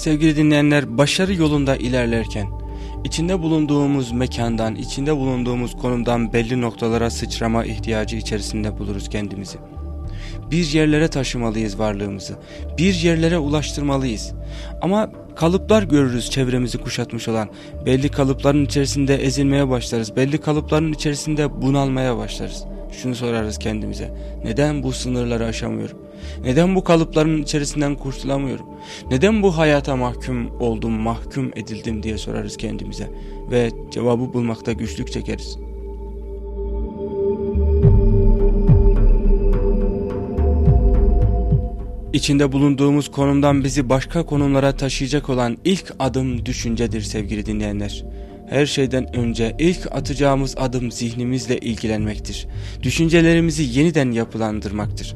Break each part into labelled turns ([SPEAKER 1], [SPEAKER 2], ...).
[SPEAKER 1] Sevgili dinleyenler başarı yolunda ilerlerken içinde bulunduğumuz mekandan, içinde bulunduğumuz konumdan belli noktalara sıçrama ihtiyacı içerisinde buluruz kendimizi. Bir yerlere taşımalıyız varlığımızı, bir yerlere ulaştırmalıyız. Ama kalıplar görürüz çevremizi kuşatmış olan. Belli kalıpların içerisinde ezilmeye başlarız, belli kalıpların içerisinde bunalmaya başlarız. Şunu sorarız kendimize, neden bu sınırları aşamıyorum? Neden bu kalıpların içerisinden kurtulamıyorum? Neden bu hayata mahkum oldum, mahkum edildim diye sorarız kendimize ve cevabı bulmakta güçlük çekeriz. İçinde bulunduğumuz konumdan bizi başka konumlara taşıyacak olan ilk adım düşüncedir sevgili dinleyenler. Her şeyden önce ilk atacağımız adım zihnimizle ilgilenmektir. Düşüncelerimizi yeniden yapılandırmaktır.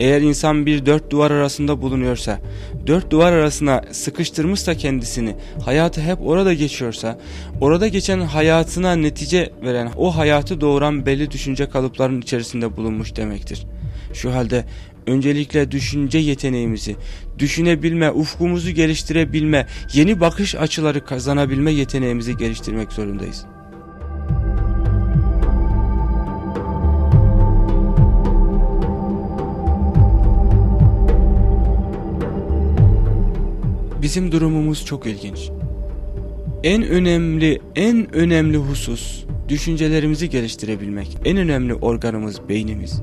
[SPEAKER 1] Eğer insan bir dört duvar arasında bulunuyorsa, dört duvar arasına sıkıştırmışsa kendisini, hayatı hep orada geçiyorsa, orada geçen hayatına netice veren, o hayatı doğuran belli düşünce kalıplarının içerisinde bulunmuş demektir. Şu halde öncelikle düşünce yeteneğimizi, düşünebilme, ufkumuzu geliştirebilme, yeni bakış açıları kazanabilme yeteneğimizi geliştirmek zorundayız. Bizim durumumuz çok ilginç. En önemli, en önemli husus düşüncelerimizi geliştirebilmek. En önemli organımız beynimiz.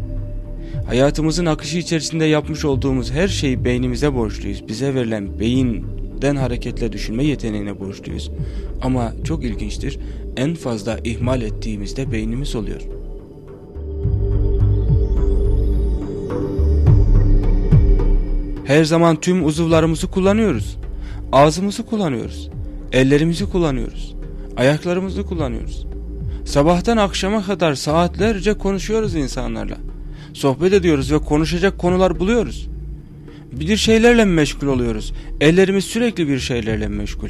[SPEAKER 1] Hayatımızın akışı içerisinde yapmış olduğumuz her şeyi beynimize borçluyuz. Bize verilen beyinden hareketle düşünme yeteneğine borçluyuz. Ama çok ilginçtir. En fazla ihmal ettiğimizde beynimiz oluyor. Her zaman tüm uzuvlarımızı kullanıyoruz. Ağzımızı kullanıyoruz. Ellerimizi kullanıyoruz. Ayaklarımızı kullanıyoruz. Sabahtan akşama kadar saatlerce konuşuyoruz insanlarla. Sohbet ediyoruz ve konuşacak konular buluyoruz. Bir şeylerle meşgul oluyoruz. Ellerimiz sürekli bir şeylerle meşgul.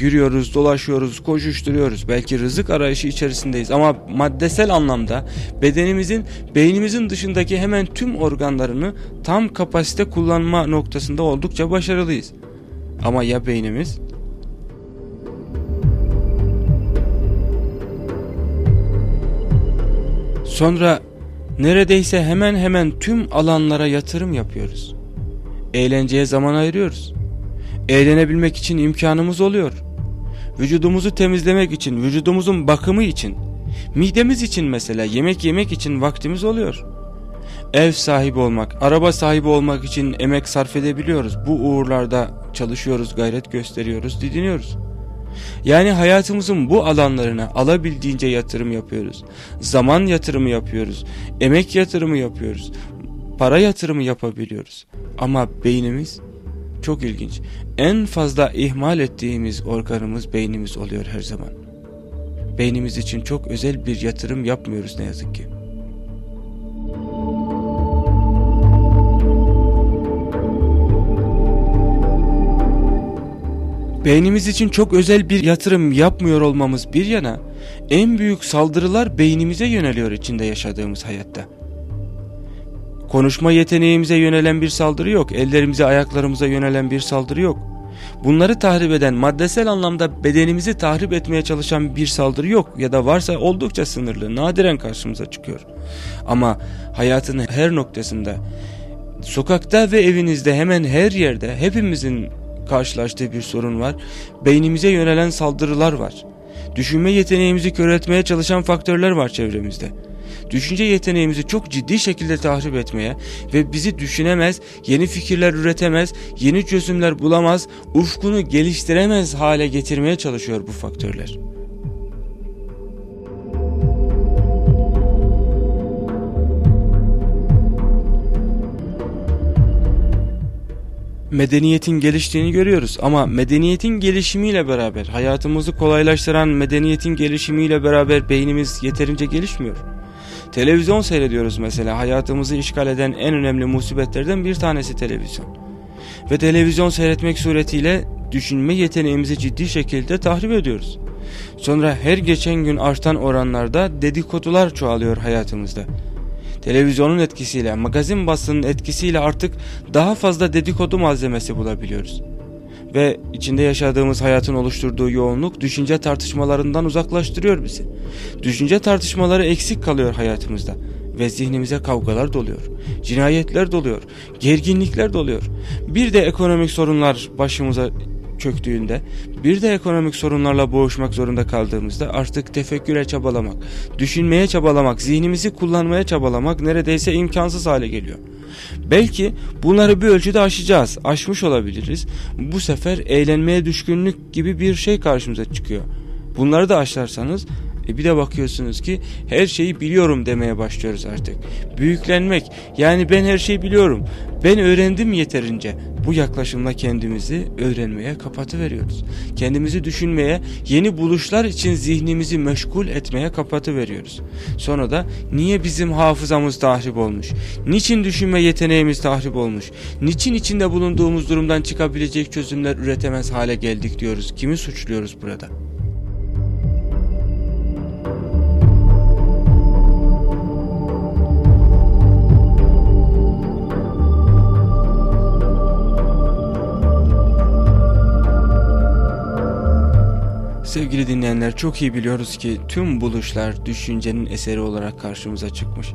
[SPEAKER 1] Yürüyoruz, dolaşıyoruz, koşuşturuyoruz. Belki rızık arayışı içerisindeyiz ama maddesel anlamda bedenimizin, beynimizin dışındaki hemen tüm organlarını tam kapasite kullanma noktasında oldukça başarılıyız. Ama ya beynimiz? Sonra neredeyse hemen hemen tüm alanlara yatırım yapıyoruz. Eğlenceye zaman ayırıyoruz. Eğlenebilmek için imkanımız oluyor. Vücudumuzu temizlemek için, vücudumuzun bakımı için, midemiz için mesela yemek yemek için vaktimiz oluyor. Ev sahibi olmak, araba sahibi olmak için emek sarf edebiliyoruz. Bu uğurlarda çalışıyoruz, gayret gösteriyoruz, didiniyoruz. Yani hayatımızın bu alanlarına alabildiğince yatırım yapıyoruz. Zaman yatırımı yapıyoruz. Emek yatırımı yapıyoruz. Para yatırımı yapabiliyoruz. Ama beynimiz çok ilginç. En fazla ihmal ettiğimiz organımız beynimiz oluyor her zaman. Beynimiz için çok özel bir yatırım yapmıyoruz ne yazık ki. Beynimiz için çok özel bir yatırım yapmıyor olmamız bir yana en büyük saldırılar beynimize yöneliyor içinde yaşadığımız hayatta. Konuşma yeteneğimize yönelen bir saldırı yok, ellerimize ayaklarımıza yönelen bir saldırı yok. Bunları tahrip eden maddesel anlamda bedenimizi tahrip etmeye çalışan bir saldırı yok ya da varsa oldukça sınırlı, nadiren karşımıza çıkıyor. Ama hayatın her noktasında, sokakta ve evinizde hemen her yerde hepimizin karşılaştığı bir sorun var. Beynimize yönelen saldırılar var. Düşünme yeteneğimizi köreltmeye çalışan faktörler var çevremizde. Düşünce yeteneğimizi çok ciddi şekilde tahrip etmeye ve bizi düşünemez, yeni fikirler üretemez, yeni çözümler bulamaz, ufkunu geliştiremez hale getirmeye çalışıyor bu faktörler. Medeniyetin geliştiğini görüyoruz ama medeniyetin gelişimiyle beraber hayatımızı kolaylaştıran medeniyetin gelişimiyle beraber beynimiz yeterince gelişmiyor. Televizyon seyrediyoruz mesela hayatımızı işgal eden en önemli musibetlerden bir tanesi televizyon. Ve televizyon seyretmek suretiyle düşünme yeteneğimizi ciddi şekilde tahrip ediyoruz. Sonra her geçen gün artan oranlarda dedikodular çoğalıyor hayatımızda. Televizyonun etkisiyle, magazin basının etkisiyle artık daha fazla dedikodu malzemesi bulabiliyoruz. ve içinde yaşadığımız hayatın oluşturduğu yoğunluk düşünce tartışmalarından uzaklaştırıyor bizi. Düşünce tartışmaları eksik kalıyor hayatımızda ve zihnimize kavgalar doluyor. Cinayetler doluyor, gerginlikler doluyor. Bir de ekonomik sorunlar başımıza çöktüğünde bir de ekonomik sorunlarla boğuşmak zorunda kaldığımızda artık tefekküre çabalamak, düşünmeye çabalamak, zihnimizi kullanmaya çabalamak neredeyse imkansız hale geliyor. Belki bunları bir ölçüde aşacağız, aşmış olabiliriz. Bu sefer eğlenmeye düşkünlük gibi bir şey karşımıza çıkıyor. Bunları da aşarsanız e bir de bakıyorsunuz ki her şeyi biliyorum demeye başlıyoruz artık. Büyüklenmek yani ben her şeyi biliyorum. Ben öğrendim yeterince. Bu yaklaşımla kendimizi öğrenmeye kapatı veriyoruz. Kendimizi düşünmeye, yeni buluşlar için zihnimizi meşgul etmeye kapatı veriyoruz. Sonra da niye bizim hafızamız tahrip olmuş? Niçin düşünme yeteneğimiz tahrip olmuş? Niçin içinde bulunduğumuz durumdan çıkabilecek çözümler üretemez hale geldik diyoruz? Kimi suçluyoruz burada? Sevgili dinleyenler çok iyi biliyoruz ki tüm buluşlar düşüncenin eseri olarak karşımıza çıkmış.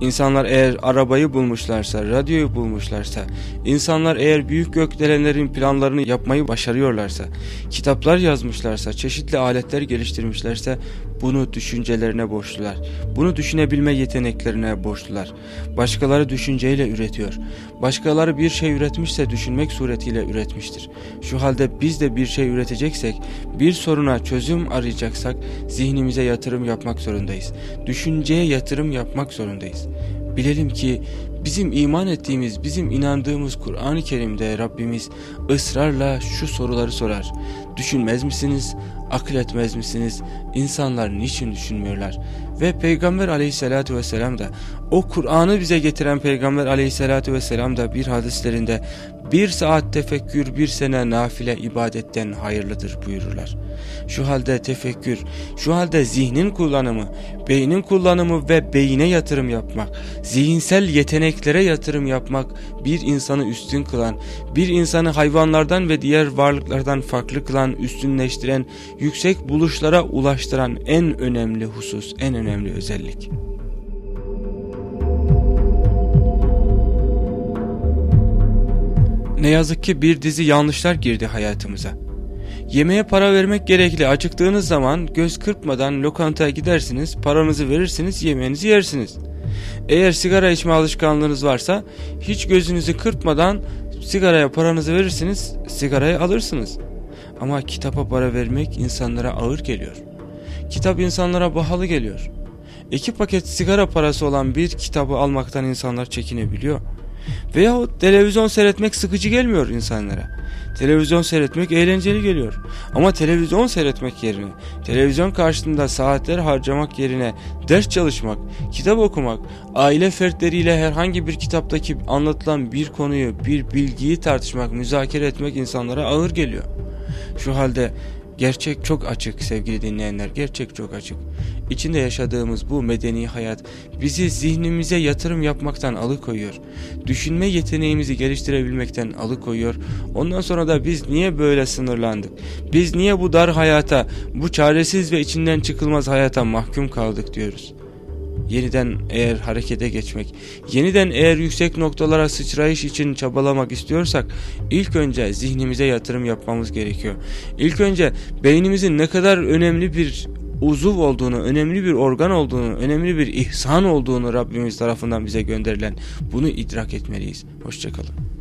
[SPEAKER 1] İnsanlar eğer arabayı bulmuşlarsa, radyoyu bulmuşlarsa, insanlar eğer büyük gökdelenlerin planlarını yapmayı başarıyorlarsa, kitaplar yazmışlarsa, çeşitli aletler geliştirmişlerse bunu düşüncelerine borçlular. Bunu düşünebilme yeteneklerine borçlular. Başkaları düşünceyle üretiyor. Başkaları bir şey üretmişse düşünmek suretiyle üretmiştir. Şu halde biz de bir şey üreteceksek, bir soruna çözüm arayacaksak zihnimize yatırım yapmak zorundayız. Düşünceye yatırım yapmak zorundayız. Bilelim ki bizim iman ettiğimiz, bizim inandığımız Kur'an-ı Kerim'de Rabbimiz ısrarla şu soruları sorar. Düşünmez misiniz? Akıl etmez misiniz? İnsanlar niçin düşünmüyorlar? Ve Peygamber aleyhissalatü vesselam da o Kur'an'ı bize getiren Peygamber aleyhissalatü vesselam da bir hadislerinde bir saat tefekkür bir sene nafile ibadetten hayırlıdır buyururlar. Şu halde tefekkür, şu halde zihnin kullanımı, beynin kullanımı ve beyine yatırım yapmak, zihinsel yeteneklere yatırım yapmak bir insanı üstün kılan, bir insanı hayvanlardan ve diğer varlıklardan farklı kılan, üstünleştiren, yüksek buluşlara ulaştıran en önemli husus, en önemli özellik. Ne yazık ki bir dizi yanlışlar girdi hayatımıza. Yemeğe para vermek gerekli. Acıktığınız zaman göz kırpmadan lokantaya gidersiniz, paranızı verirsiniz, yemeğinizi yersiniz. Eğer sigara içme alışkanlığınız varsa hiç gözünüzü kırpmadan sigaraya paranızı verirsiniz, sigarayı alırsınız. Ama kitapa para vermek insanlara ağır geliyor. Kitap insanlara pahalı geliyor. İki paket sigara parası olan bir kitabı almaktan insanlar çekinebiliyor. Veyahut televizyon seyretmek sıkıcı gelmiyor insanlara. Televizyon seyretmek eğlenceli geliyor. Ama televizyon seyretmek yerine, televizyon karşısında saatler harcamak yerine ders çalışmak, kitap okumak, aile fertleriyle herhangi bir kitaptaki anlatılan bir konuyu, bir bilgiyi tartışmak, müzakere etmek insanlara ağır geliyor. Şu halde Gerçek çok açık sevgili dinleyenler, gerçek çok açık. İçinde yaşadığımız bu medeni hayat bizi zihnimize yatırım yapmaktan alıkoyuyor. Düşünme yeteneğimizi geliştirebilmekten alıkoyuyor. Ondan sonra da biz niye böyle sınırlandık? Biz niye bu dar hayata, bu çaresiz ve içinden çıkılmaz hayata mahkum kaldık diyoruz yeniden eğer harekete geçmek, yeniden eğer yüksek noktalara sıçrayış için çabalamak istiyorsak ilk önce zihnimize yatırım yapmamız gerekiyor. İlk önce beynimizin ne kadar önemli bir uzuv olduğunu, önemli bir organ olduğunu, önemli bir ihsan olduğunu Rabbimiz tarafından bize gönderilen bunu idrak etmeliyiz. Hoşçakalın.